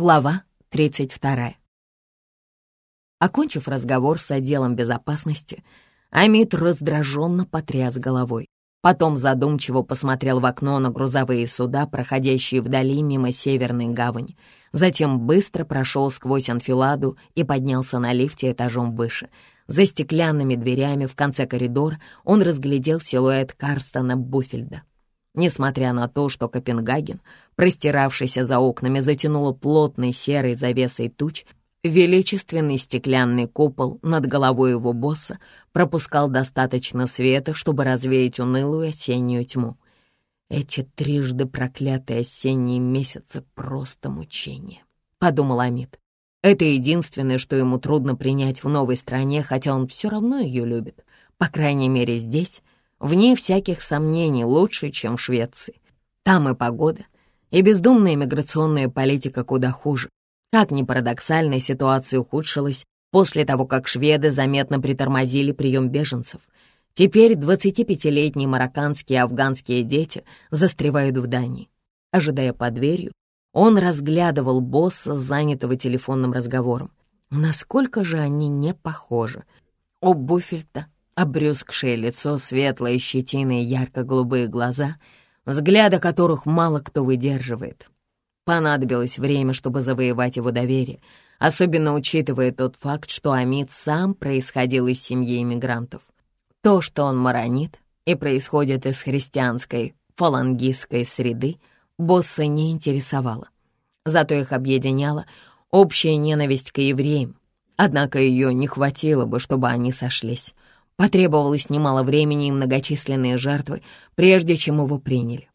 Глава 32. Окончив разговор с отделом безопасности, Амит раздраженно потряс головой. Потом задумчиво посмотрел в окно на грузовые суда, проходящие вдали мимо Северной гавани. Затем быстро прошел сквозь анфиладу и поднялся на лифте этажом выше. За стеклянными дверями в конце коридора он разглядел силуэт Карстона Буфельда. Несмотря на то, что Копенгаген, простиравшийся за окнами, затянуло плотной серой завесой туч, величественный стеклянный купол над головой его босса пропускал достаточно света, чтобы развеять унылую осеннюю тьму. Эти трижды проклятые осенние месяцы — просто мучение, — подумал Амид. Это единственное, что ему трудно принять в новой стране, хотя он все равно ее любит. По крайней мере, здесь — Вне всяких сомнений лучше, чем в Швеции. Там и погода, и бездумная миграционная политика куда хуже. Как ни парадоксально, ситуация ухудшилась после того, как шведы заметно притормозили прием беженцев. Теперь 25-летние марокканские и афганские дети застревают в Дании. Ожидая под дверью, он разглядывал босса, занятого телефонным разговором. Насколько же они не похожи. У Буфельта обрюзгшее лицо, светлые щетины и ярко-голубые глаза, взгляда которых мало кто выдерживает. Понадобилось время, чтобы завоевать его доверие, особенно учитывая тот факт, что Амид сам происходил из семьи иммигрантов. То, что он маронит и происходит из христианской фалангистской среды, босса не интересовало. Зато их объединяла общая ненависть к евреям, однако ее не хватило бы, чтобы они сошлись. Потребовалось немало времени и многочисленные жертвы, прежде чем его приняли.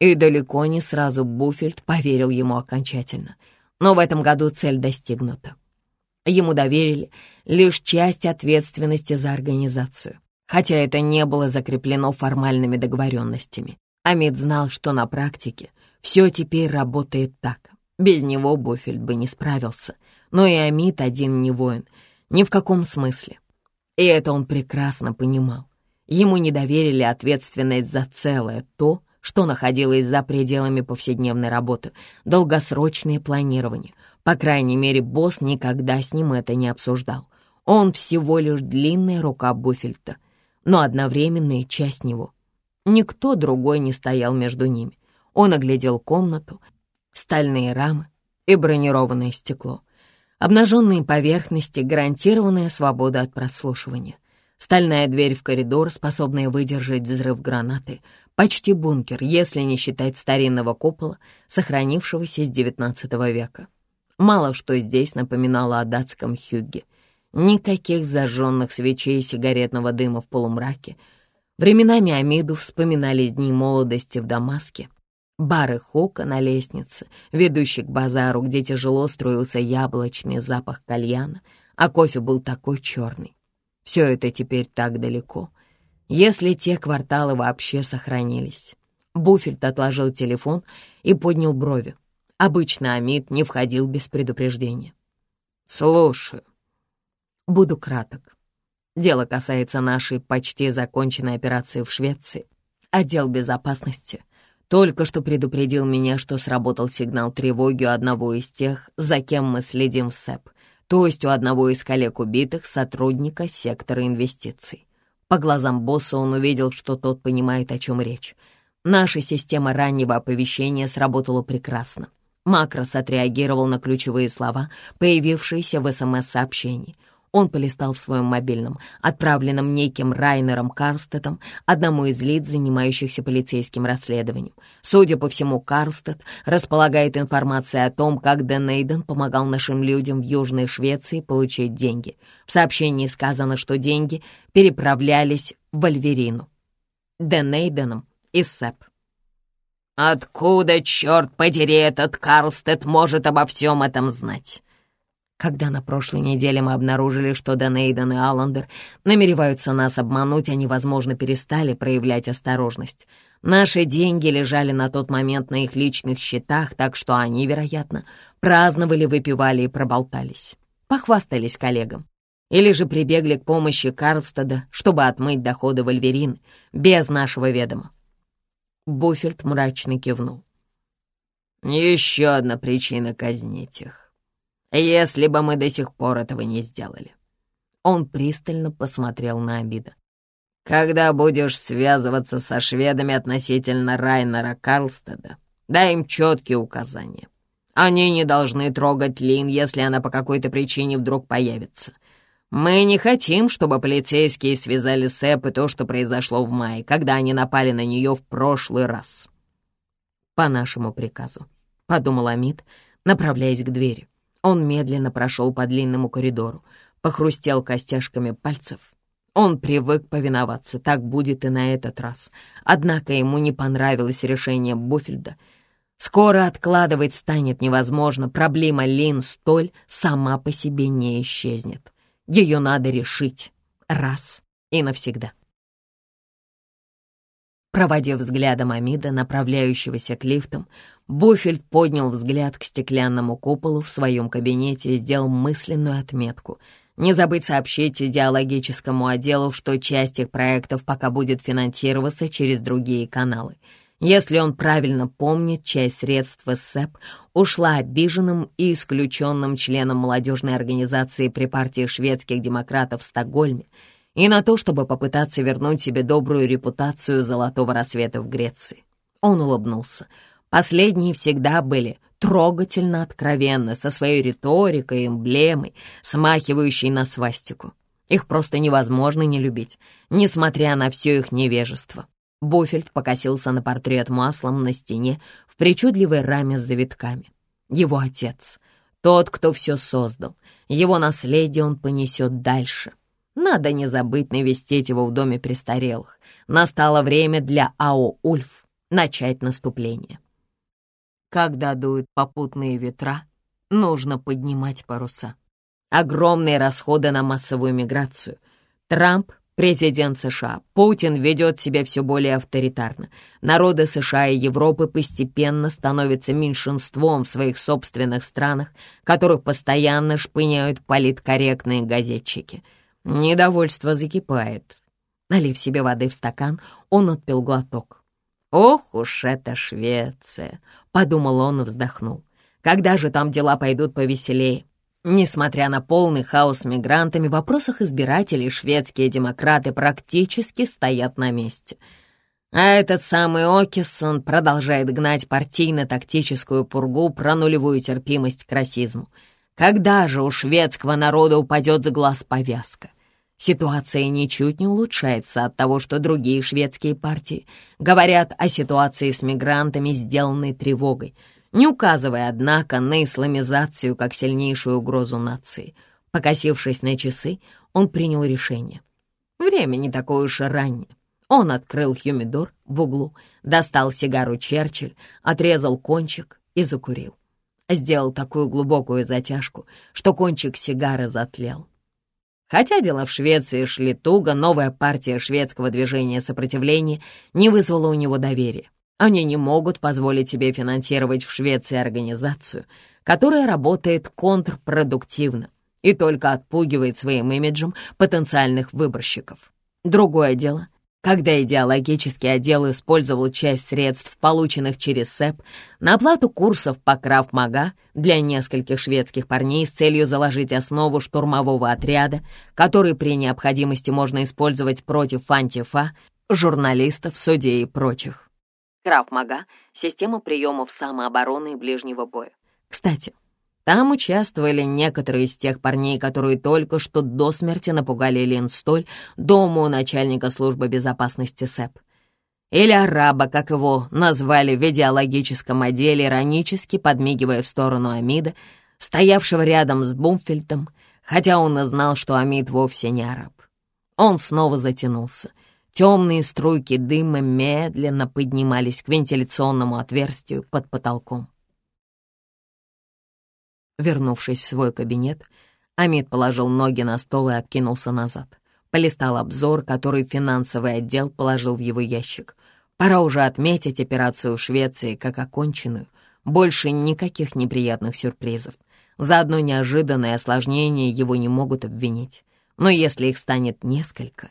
И далеко не сразу Буфельд поверил ему окончательно. Но в этом году цель достигнута. Ему доверили лишь часть ответственности за организацию, хотя это не было закреплено формальными договоренностями. Амид знал, что на практике все теперь работает так. Без него Буфельд бы не справился. Но и Амид один не воин, ни в каком смысле. И это он прекрасно понимал. Ему не доверили ответственность за целое то, что находилось за пределами повседневной работы, долгосрочное планирование. По крайней мере, босс никогда с ним это не обсуждал. Он всего лишь длинная рука Буфельта, но одновременная часть него. Никто другой не стоял между ними. Он оглядел комнату, стальные рамы и бронированное стекло. Обнаженные поверхности, гарантированная свобода от прослушивания. Стальная дверь в коридор, способная выдержать взрыв гранаты. Почти бункер, если не считать старинного купола, сохранившегося с XIX века. Мало что здесь напоминало о датском хюгге. Никаких зажженных свечей и сигаретного дыма в полумраке. Временами Амиду вспоминались дни молодости в Дамаске — Бары Хока на лестнице, ведущей к базару, где тяжело строился яблочный запах кальяна, а кофе был такой черный. Все это теперь так далеко, если те кварталы вообще сохранились. Буфельд отложил телефон и поднял брови. Обычно Амид не входил без предупреждения. «Слушаю». «Буду краток. Дело касается нашей почти законченной операции в Швеции. Отдел безопасности только что предупредил меня, что сработал сигнал тревоги у одного из тех, за кем мы следим в СЭП, то есть у одного из коллег убитых, сотрудника сектора инвестиций. По глазам босса он увидел, что тот понимает, о чем речь. Наша система раннего оповещения сработала прекрасно. Макрос отреагировал на ключевые слова, появившиеся в СМС-сообщении — он полистал в своем мобильном, отправленном неким Райнером Карстедом, одному из лиц, занимающихся полицейским расследованием. Судя по всему, Карстед располагает информацией о том, как Дэн помогал нашим людям в Южной Швеции получить деньги. В сообщении сказано, что деньги переправлялись в Альверину. Дэн Эйденом из СЭП. «Откуда, черт подери, этот Карлстед может обо всем этом знать?» Когда на прошлой неделе мы обнаружили, что Донейден и Аллендер намереваются нас обмануть, они, возможно, перестали проявлять осторожность. Наши деньги лежали на тот момент на их личных счетах, так что они, вероятно, праздновали, выпивали и проболтались. Похвастались коллегам. Или же прибегли к помощи Карлстада, чтобы отмыть доходы Вольверин без нашего ведома. Буфельд мрачно кивнул. Еще одна причина казнить их. Если бы мы до сих пор этого не сделали. Он пристально посмотрел на обида. Когда будешь связываться со шведами относительно Райнера Карлстеда, дай им четкие указания. Они не должны трогать Лин, если она по какой-то причине вдруг появится. Мы не хотим, чтобы полицейские связали Сэп и то, что произошло в мае, когда они напали на нее в прошлый раз. По нашему приказу, — подумал Амид, направляясь к двери. Он медленно прошел по длинному коридору, похрустел костяшками пальцев — он привык повиноваться, так будет и на этот раз. Однако ему не понравилось решение Буфельда. Скоро откладывать станет невозможно, проблема Лин столь сама по себе не исчезнет. Ее надо решить раз и навсегда. Проводив взглядом Амида, направляющегося к лифтам, Буфельд поднял взгляд к стеклянному куполу в своем кабинете и сделал мысленную отметку — не забыть сообщить идеологическому отделу, что часть их проектов пока будет финансироваться через другие каналы. Если он правильно помнит, часть средств СЭП ушла обиженным и исключенным членам молодежной организации при партии шведских демократов в Стокгольме и на то, чтобы попытаться вернуть себе добрую репутацию золотого рассвета в Греции. Он улыбнулся. Последние всегда были трогательно откровенно, со своей риторикой, эмблемой, смахивающей на свастику. Их просто невозможно не любить, несмотря на все их невежество. Буфельд покосился на портрет маслом на стене в причудливой раме с завитками. Его отец, тот, кто все создал, его наследие он понесет дальше. Надо не забыть навестить его в доме престарелых. Настало время для АО «Ульф» начать наступление. Когда дуют попутные ветра, нужно поднимать паруса. Огромные расходы на массовую миграцию. Трамп — президент США. Путин ведет себя все более авторитарно. Народы США и Европы постепенно становятся меньшинством в своих собственных странах, которых постоянно шпыняют политкорректные газетчики. Недовольство закипает. Налив себе воды в стакан, он отпил глоток. «Ох уж эта Швеция!» — подумал он и вздохнул. «Когда же там дела пойдут повеселее?» Несмотря на полный хаос мигрантами, в вопросах избирателей шведские демократы практически стоят на месте. А этот самый Окиссон продолжает гнать партийно-тактическую пургу про нулевую терпимость к расизму. Когда же у шведского народа упадет с глаз повязка? Ситуация ничуть не улучшается от того, что другие шведские партии говорят о ситуации с мигрантами, сделанной тревогой, не указывая, однако, на исламизацию как сильнейшую угрозу нации. Покосившись на часы, он принял решение. Время не такое уж и раннее. Он открыл хюмидор в углу, достал сигару Черчилль, отрезал кончик и закурил. Сделал такую глубокую затяжку, что кончик сигары затлел. Хотя дела в Швеции шли туго, новая партия шведского движения сопротивления не вызвала у него доверия. Они не могут позволить себе финансировать в Швеции организацию, которая работает контрпродуктивно и только отпугивает своим имиджем потенциальных выборщиков. Другое дело — когда идеологический отдел использовал часть средств, полученных через СЭП, на оплату курсов по Краф-Мага для нескольких шведских парней с целью заложить основу штурмового отряда, который при необходимости можно использовать против антифа, журналистов, судей и прочих. Краф-Мага — система приемов самообороны и ближнего боя. Кстати, там участвовали некоторые из тех парней, которые только что до смерти напугали Линстоль, дому начальника службы безопасности СЭП. Или араба, как его назвали в идеологическом отделе, иронически подмигивая в сторону Амида, стоявшего рядом с Бумфельдом, хотя он и знал, что Амид вовсе не араб. Он снова затянулся. Темные струйки дыма медленно поднимались к вентиляционному отверстию под потолком. Вернувшись в свой кабинет, Амид положил ноги на стол и откинулся назад. Полистал обзор, который финансовый отдел положил в его ящик. Пора уже отметить операцию в Швеции как оконченную. Больше никаких неприятных сюрпризов. За одно неожиданное осложнение его не могут обвинить. Но если их станет несколько...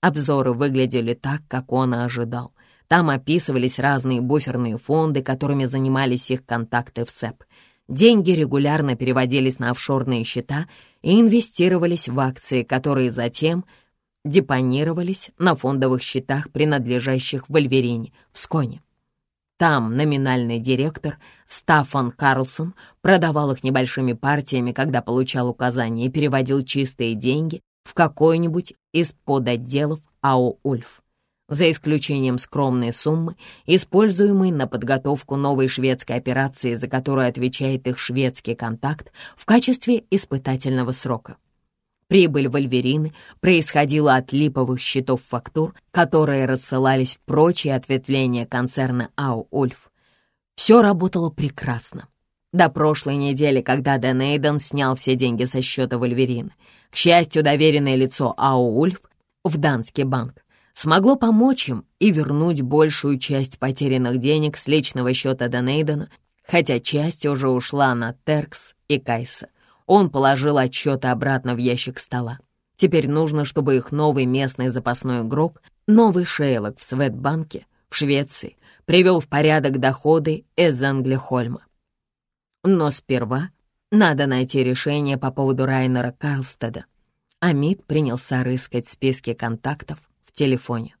Обзоры выглядели так, как он и ожидал. Там описывались разные буферные фонды, которыми занимались их контакты в СЭП. Деньги регулярно переводились на офшорные счета и инвестировались в акции, которые затем депонировались на фондовых счетах, принадлежащих Вольверине в Сконе. Там номинальный директор Стафан Карлсон продавал их небольшими партиями, когда получал указания и переводил чистые деньги в какой-нибудь из подотделов АО «Ульф». За исключением скромной суммы, используемой на подготовку новой шведской операции, за которую отвечает их шведский контакт в качестве испытательного срока. Прибыль Вольверины происходила от липовых счетов фактур, которые рассылались в прочие ответвления концерна Ау Ульф. Все работало прекрасно. До прошлой недели, когда Дэн Эйден снял все деньги со счета Вольверины. К счастью, доверенное лицо Ау Ульф в Данский банк смогло помочь им и вернуть большую часть потерянных денег с личного счета Дэн Эйдена, хотя часть уже ушла на Теркс и Кайса — он положил отчеты обратно в ящик стола. Теперь нужно, чтобы их новый местный запасной игрок, новый Шейлок в Светбанке в Швеции, привел в порядок доходы из Англихольма. Но сперва надо найти решение по поводу Райнера Карлстеда. Амид принялся рыскать в списке контактов телефоне.